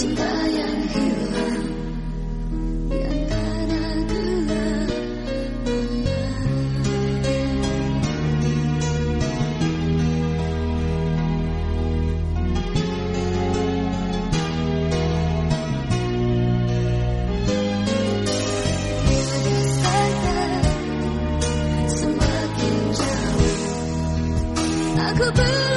Cinta aku ber